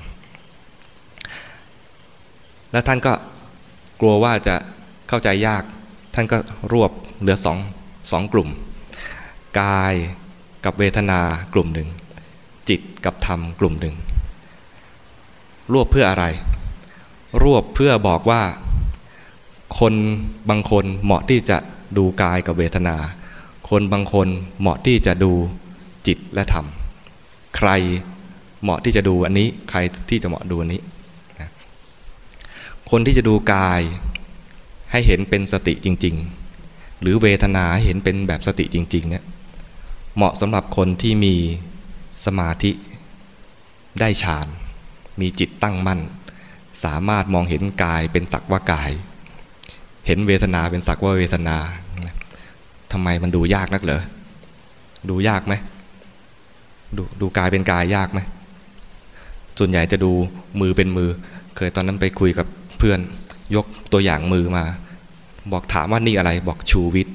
และท่านก็กลัวว่าจะเข้าใจยาก ท่านก็รวบเหลือสองสองกลุ่ม กายกับเวทนากลุ่มหนึ่ง จิตกับธรรมกลุ่มหนึ่ง รวบเพื่ออะไร รวบเพื่อบอกว่า คนบางคนเหมาะที่จะดูกายกับเวทนา คนบางคนเหมาะที่จะดูจิตและธรรม ใครเหมาะที่จะดูอันนี้ ใครที่จะเหมาะดูอันนี้ คนที่จะดูกายให้เห็นเป็นสติจริง ๆ หรือเวทนาเห็นเป็นแบบสติจริงๆเนี่ยเหมาะสำหรับคนที่มีสมาธิได้ฌาน มีจิตตั้งมั่น สามารถมองเห็นกายเป็นสักว่ากาย เห็นเวทนาเป็นสักว่าเวทนาทำไมมันดูยากนักเหรอ ดูยากไหมดูดูกายเป็นกายยากไหมส่วนใหญ่จะดูมือเป็นมือ เคยตอนนั้นไปคุยกับเพื่อน ยกตัวอย่างมือมา บอกถามว่านี่อะไร บอกชูวิทย์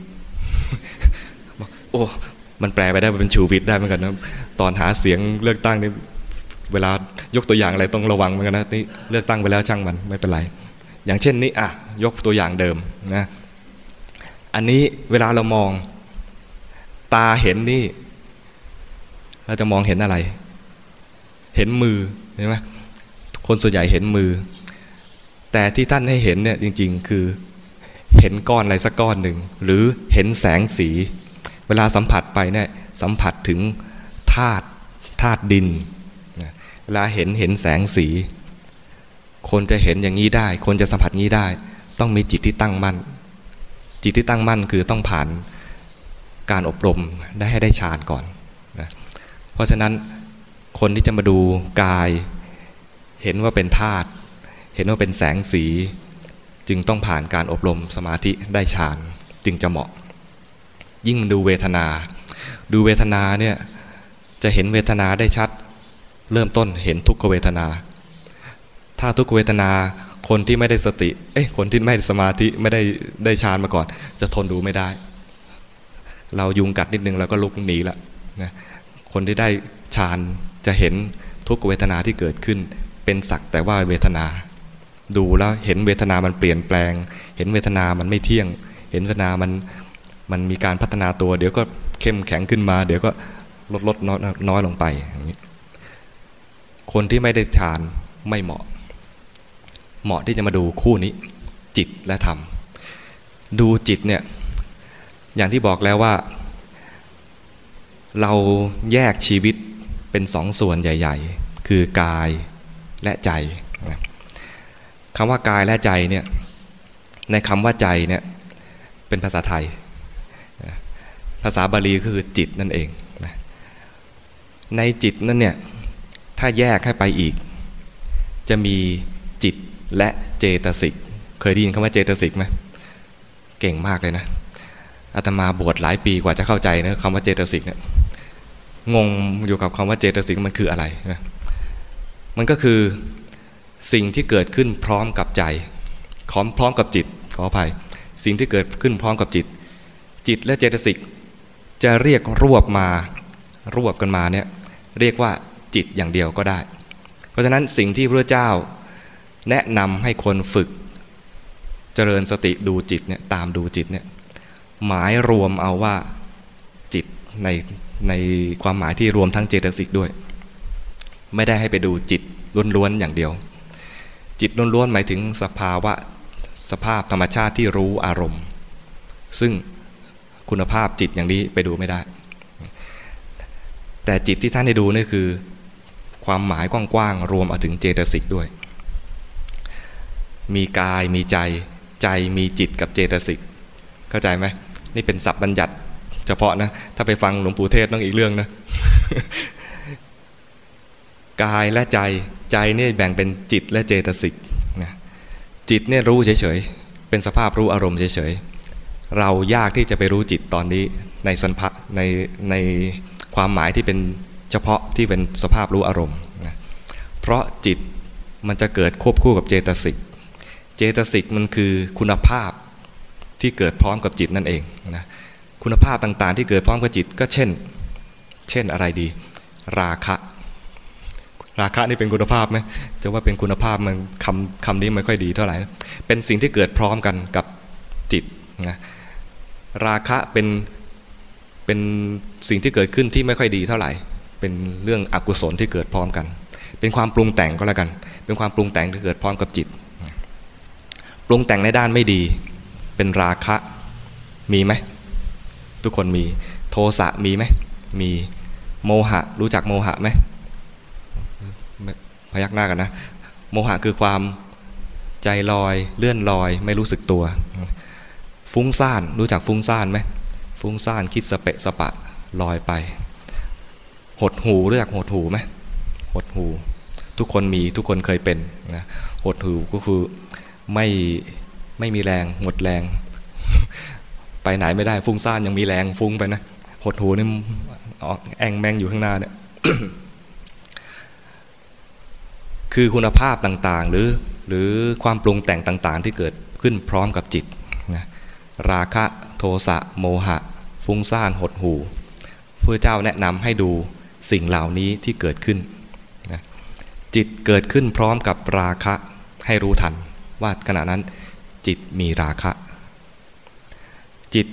บอกโอ้ มันแปลไปได้เป็นชูวิทย์ได้เหมือนกันนะ ตอนหาเสียงเลือกตั้งนี่เวลายกตัวอย่างอะไรต้องระวังเหมือนกันนะนี่เลือกตั้งไปแล้วช่างมันไม่เป็นไร อย่างเช่นนี้อะ ยกตัวอย่างเดิมนะอันนี้เวลาเรามองตาเห็นนี่ เราจะมองเห็นอะไร เห็นมือเห็นไหมคนส่วนใหญ่เห็นมือ แต่ที่ท่านให้เห็นเนี่ยจริง ๆ คือเห็นก้อนอะไรสักก้อนหนึ่งหรือเห็นแสงสี เวลาสัมผัสไปเนี่ยสัมผัสถึงธาตุธาตุดินเวลาเห็นเห็นแสงสี คนจะเห็นอย่างนี้ได้ คนจะสัมผัสนี้ได้ ต้องมีจิตที่ตั้งมั่น จิตที่ตั้งมั่นคือต้องผ่านการอบรมได้ให้ได้ฌานก่อนนะเพราะฉะนั้นคนที่จะมาดูกาย เห็นว่าเป็นธาตุเห็นว่าเป็นแสงสี จึงต้องผ่านการอบรมสมาธิได้ฌานจึงจะเหมาะ ยิ่งมันดูเวทนา ดูเวทนาเนี่ยจะเห็นเวทนาได้ชัด เริ่มต้นเห็นทุกขเวทนา ถ้าทุกขเวทนา คนที่ไม่ได้สติ เอ้ยคนที่ไม่ได้สมาธิไม่ได้ได้ฌานมาก่อน จะทนดูไม่ได้ เรายุงกัดนิดนึงเราก็ลุกหนีละนะคนที่ได้ฌานจะเห็นทุกเวทนาที่เกิดขึ้น เป็นสักแต่ว่าเวทนา ดูแล้วเห็นเวทนามันเปลี่ยนแปลง เห็นเวทนามันไม่เที่ยง เห็นเวทนามันมันมีการพัฒนาตัว เดี๋ยวก็เข้มแข็งขึ้นมา เดี๋ยวก็ลดลดน้อยน้อยลงไปอย่างนี้คนที่ไม่ได้ฌานไม่เหมาะ เหมาะที่จะมาดูคู่นี้ จิตและธรรม ดูจิตเนี่ยอย่างที่บอกแล้วว่า เราแยกชีวิตเป็นสองส่วนใหญ่ ๆ คือกายและใจคำว่ากายและใจเนี่ยในคำว่าใจเนี่ยเป็นภาษาไทย ภาษาบาลีก็คือจิตนั่นเอง ในจิตนั่นเนี่ยถ้าแยกให้ไปอีก จะมี และเจตสิก เคยได้ยินคำว่าเจตสิกไหมเก่งมากเลยนะอาตมาบวชหลายปีกว่าจะเข้าใจนะคำว่าเจตสิกเนี่ยงงอยู่กับคำว่าเจตสิกมันคืออะไรนะมันก็คือสิ่งที่เกิดขึ้นพร้อมกับใจพร้อมพร้อมกับจิตขออภัย สิ่งที่เกิดขึ้นพร้อมกับจิต จิตและเจตสิกจะเรียกรวบมารวบกันมาเนี่ยเรียกว่าจิตอย่างเดียวก็ได้ เพราะฉะนั้นสิ่งที่พระเจ้า แนะนำให้คนฝึก เจริญสติดูจิตเนี่ยตามดูจิตเนี่ยหมายรวมเอาว่าจิตในในความหมายที่รวมทั้งเจตสิกด้วย ไม่ได้ให้ไปดูจิตล้วนๆอย่างเดียว จิตล้วนๆหมายถึงสภาวะสภาพธรรมชาติที่รู้อารมณ์ ซึ่งคุณภาพจิตอย่างนี้ไปดูไม่ได้ แต่จิตที่ท่านให้ดูนี่คือ ความหมายกว้างๆรวมเอาถึงเจตสิกด้วย มีกายมีใจ ใจมีจิตกับเจตสิกเข้าใจไหมนี่เป็นศัพท์บัญญัติเฉพาะนะ ถ้าไปฟังหลวงปู่เทศต้องอีกเรื่องนะกายและใจใจนี่แบ่งเป็นจิตและเจตสิกนะจิตเนี่ยรู้เฉยๆเป็นสภาพรู้อารมณ์เฉยๆเรายากที่จะไปรู้จิตตอนนี้ในสันพะในในความหมายที่เป็นเฉพาะที่เป็นสภาพรู้อารมณ์นะเพราะจิตมันจะเกิดควบคู่กับเจตสิก เจตสิกมันคือคุณภาพที่เกิดพร้อมกับจิตนั่นเองนะคุณภาพต่างๆ ที่เกิดพร้อมกับจิตก็เช่น เช่นอะไรดี ราคะ ราคะนี่เป็นคุณภาพไหมจะว่าเป็นคุณภาพมันคำคำนี้ไม่ค่อยดีเท่าไหร่เป็นสิ่งที่เกิดพร้อมกันกับจิตนะราคะเป็นเป็นสิ่งที่เกิดขึ้นที่ไม่ค่อยดีเท่าไหร่ เป็นเรื่องอกุศลที่เกิดพร้อมกัน เป็นความปรุงแต่งก็แล้วกัน เป็นความปรุงแต่งที่เกิดพร้อมกับจิต รุงแต่งในด้านไม่ดี เป็นราคะมีไหมทุกคนมีโทสะมีไหมมีโมหะ รู้จักโมหะไหมพยักหน้ากันนะ โมหะคือความใจลอยเลื่อนลอย ไม่รู้สึกตัว ฟุ้งซ่านรู้จักฟุ้งซ่านไหมฟุ้งซ่านคิดสเปะสปะลอยไป หดหูรู้จักหดหูไหมหดหู ทุกคนมีทุกคนเคยเป็นนะหดหูก็คือ ไม่ไม่มีแรงหมดแรง ไปไหนไม่ได้ฟุ้งซ่านยังมีแรงฟุ้งไปนะหดหูนี่แองแมงอยู่ข้างหน้าเนี่ยคือคุณภาพต่างๆ หรือหรือความปรุงแต่งต่างๆ ที่เกิดขึ้นพร้อมกับจิตนะราคะโทสะโมหะ ฟุ้งซ่านหดหูพระเจ้าแนะนำให้ดูสิ่งเหล่านี้ที่เกิดขึ้นนะจิตเกิดขึ้นพร้อมกับราคะให้รู้ทัน ว่าขณะนั้นจิตมีราคะ จิต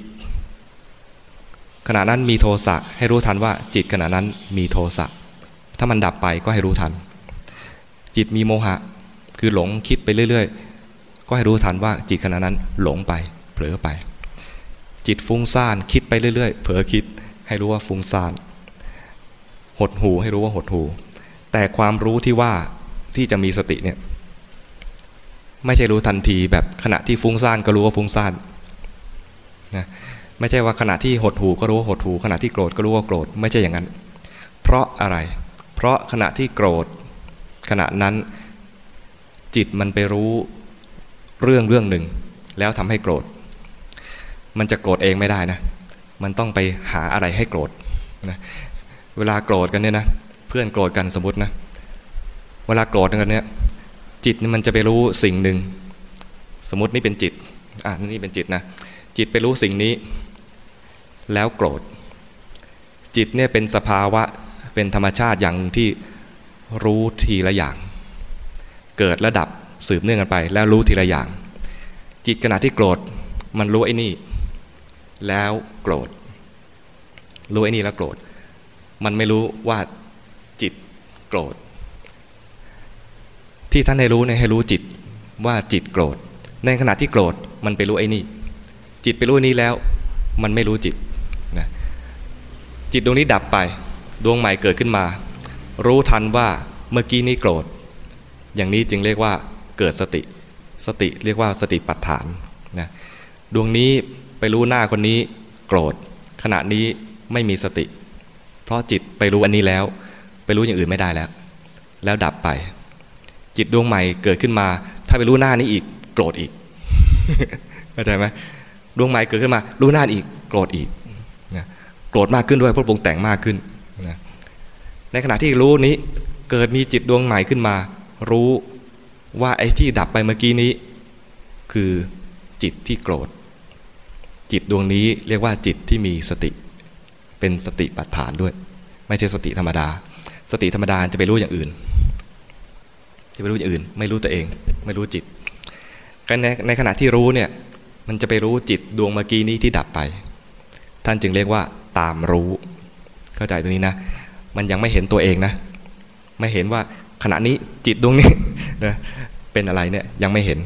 ขณะนั้นมีโทสะให้รู้ทันว่าจิตขณะนั้นมีโทสะถ้ามันดับไปก็ให้รู้ทัน จิตมีโมหะ คือหลงคิดไปเรื่อย ๆ ก็ให้รู้ทันว่าจิตขณะนั้นหลงไป เผลอไป จิตฟุ้งซ่านคิดไปเรื่อย ๆ เผลอคิดให้รู้ว่าฟุ้งซ่านหดหูให้รู้ว่าหดหูแต่ความรู้ที่ว่าที่จะมีสติเนี่ย ไม่ใช่รู้ทันทีแบบขณะที่ฟุ้งซ่านก็รู้ว่าฟุ้งซ่านนะไม่ใช่ว่าขณะที่หดหูก็รู้ว่าหดหูขณะที่โกรธก็รู้ว่าโกรธไม่ใช่อย่างนั้น เพราะอะไร เพราะขณะที่โกรธ ขณะนั้นจิตมันไปรู้เรื่องเรื่องหนึ่ง แล้วทำให้โกรธ มันจะโกรธเองไม่ได้นะ มันต้องไปหาอะไรให้โกรธนะเวลาโกรธกันเนี่ยนะ เพื่อนโกรธกันสมมตินะ เวลาโกรธกันเนี่ย จิตมันจะไปรู้สิ่งหนึ่ง สมมตินี่เป็นจิต อะนี่เป็นจิตนะ จิตไปรู้สิ่งนี้ แล้วโกรธ จิตเนี่ยเป็นสภาวะเป็นธรรมชาติอย่างที่รู้ทีละอย่าง เกิดและดับสืบเนื่องกันไป แล้วรู้ทีละอย่าง จิตขณะที่โกรธมันรู้ไอ้นี่ แล้วโกรธ รู้ไอ้นี่แล้วโกรธ มันไม่รู้ว่าจิตโกรธ ที่ท่านให้รู้เนี่ยให้รู้จิตว่าจิตโกรธ ในขณะที่โกรธมันไปรู้ไอ้นี่ จิตไปรู้นี้แล้ว มันไม่รู้จิตนะจิตดวงนี้ดับไป ดวงใหม่เกิดขึ้นมา รู้ทันว่าเมื่อกี้นี้โกรธ อย่างนี้จึงเรียกว่าเกิดสติ สติเรียกว่าสติปัฏฐานนะดวงนี้ไปรู้หน้าคนนี้โกรธ ขณะนี้ไม่มีสติ เพราะจิตไปรู้อันนี้แล้ว ไปรู้อย่างอื่นไม่ได้แล้ว แล้วดับไป จิตดวงใหม่เกิดขึ้นมา ถ้าไปรู้หน้านี้อีก โกรธอีกเข้าใจไหมดวงใหม่เกิดขึ้นมา รู้หน้าอีก โกรธอีกนะโกรธมากขึ้นด้วยเพราะปรุงแต่งมากขึ้นนะในขณะที่รู้นี้เกิดมีจิตดวงใหม่ขึ้นมา รู้ว่าไอ้ที่ดับไปเมื่อกี้นี้ คือจิตที่โกรธ จิตดวงนี้เรียกว่าจิตที่มีสติ เป็นสติปัฏฐานด้วย ไม่ใช่สติธรรมดา สติธรรมดาจะไปรู้อย่างอื่น จะไปรู้อย่างอื่น ไม่รู้ตัวเอง ไม่รู้จิตในในขณะที่รู้เนี่ย มันจะไปรู้จิตดวงเมื่อกี้นี้ที่ดับไป ท่านจึงเรียกว่าตามรู้ เข้าใจตรงนี้นะ มันยังไม่เห็นตัวเองนะ ไม่เห็นว่าขณะนี้จิตดวงนี้นะเป็นอะไรเนี่ยยังไม่เห็น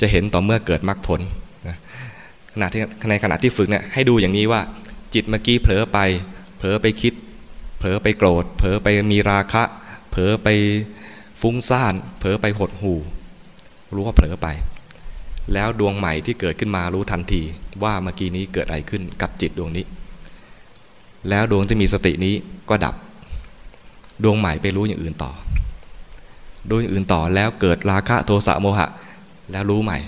จะเห็นต่อเมื่อเกิดมรรคผลนะขณะที่ในขณะที่ฝึกเนี่ยให้ดูอย่างนี้ว่า จิตเมื่อกี้เผลอไป เผลอไปคิด เผลอไปโกรธ เผลอไปมีราคะ เผลอไป ฟุ้งซ่าน เผลอไปหดหูรู้ว่าเผลอไป แล้วดวงใหม่ที่เกิดขึ้นมารู้ทันทีว่าเมื่อกี้นี้เกิดอะไรขึ้นกับจิตดวงนี้ แล้วดวงที่มีสตินี้ก็ดับ ดวงใหม่ไปรู้อย่างอื่นต่อดูอย่างอื่นต่อแล้วเกิดราคะโทสะโมหะ แล้วรู้ใหม่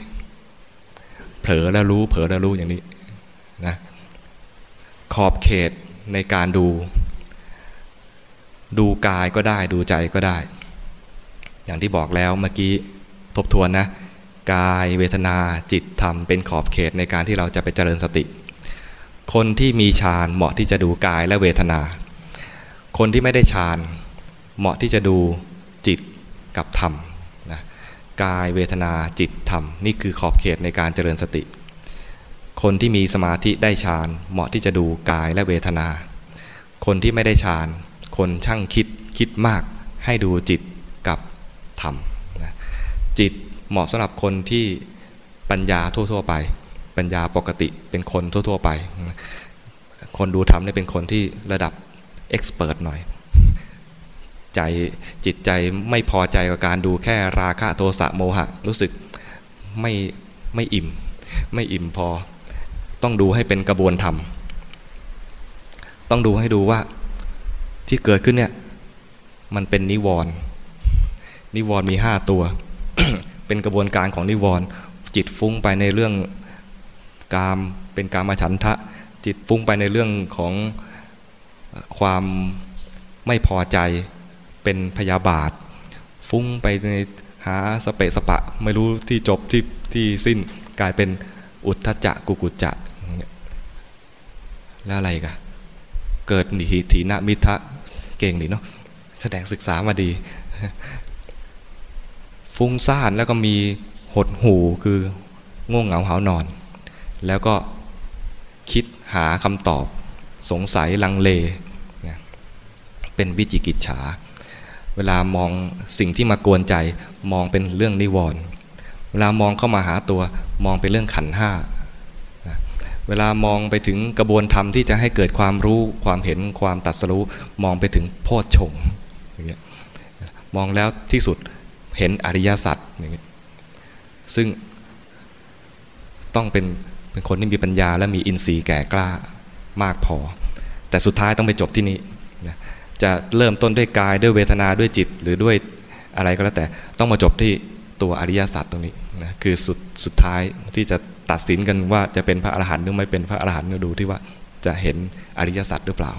เผลอแล้วรู้เผลอแล้วรู้อย่างนี้นะขอบเขตในการดู ดูกายก็ได้ดูใจก็ได้ อย่างที่บอกแล้วเมื่อกี้ทบทวนนะกายเวทนาจิตธรรมเป็นขอบเขตในการที่เราจะไปเจริญสติ คนที่มีฌานเหมาะที่จะดูกายและเวทนา คนที่ไม่ได้ฌานเหมาะที่จะดูจิตกับธรรมนะกายเวทนาจิตธรรมนี่คือขอบเขตในการเจริญสติ คนที่มีสมาธิได้ฌานเหมาะที่จะดูกายและเวทนา คนที่ไม่ได้ฌานคนช่างคิดคิดมากให้ดูจิต ธรรมนะจิตเหมาะสำหรับคนที่ปัญญาทั่ว ๆ ไป ปัญญาปกติเป็นคนทั่ว ๆ ไป คนดูธรรมเนี่ยเป็นคนที่ระดับเอ็กซ์เพรสหน่อยใจจิตใจไม่พอใจกับการดูแค่ราคะโทสะโมหะ รู้สึกไม่ไม่อิ่ม ไม่อิ่มพอ ต้องดูให้เป็นกระบวนธรรม ต้องดูให้ดูว่าที่เกิดขึ้นเนี่ย มันเป็นนิวรณ์ นิวรณ์มีห้าตัว เป็นกระบวนการของนิวรณ์จิตฟุ้งไปในเรื่องกามเป็นกามาฉันทะ จิตฟุ้งไปในเรื่องของความไม่พอใจเป็นพยาบาท ฟุ้งไปในหาสเปะสปะ ไม่รู้ที่จบที่ที่สิ้นกลายเป็นอุทธจักกุกุจจะแล้วอะไรกันเกิดนิหิถีนมิทะเก่งดีเนาะแสดงศึกษามาดี ฟุ้งซ่านแล้วก็มีหดหูคือง่วงเหงาหานอน แล้วก็คิดหาคำตอบ สงสัยลังเล เป็นวิจิกิจฉา เวลามองสิ่งที่มากวนใจมองเป็นเรื่องนิวรณ์เวลามองเข้ามาหาตัวมองเป็นเรื่องขันห้าเวลามองไปถึงกระบวนธรรมที่จะให้เกิดความรู้ความเห็นความตัดสรู้มองไปถึงโพชฌงอย่างเงี้ยมองแล้วที่สุด เห็นอริยสัจอย่างเงี้ยซึ่งต้องเป็นเป็นคนที่มีปัญญาและมีอินทรีย์แก่กล้ามากพอ แต่สุดท้ายต้องไปจบที่นี่จะเริ่มต้นด้วยกายด้วยเวทนาด้วยจิตหรือด้วยอะไรก็แล้วแต่ต้องมาจบที่ตัวอริยสัจตรงนี้นะคือสุดสุดท้ายที่จะตัดสินกันว่าจะเป็นพระอรหันต์หรือไม่เป็นพระอรหันต์ก็ดูที่ว่าจะเห็นอริยสัจหรือเปล่า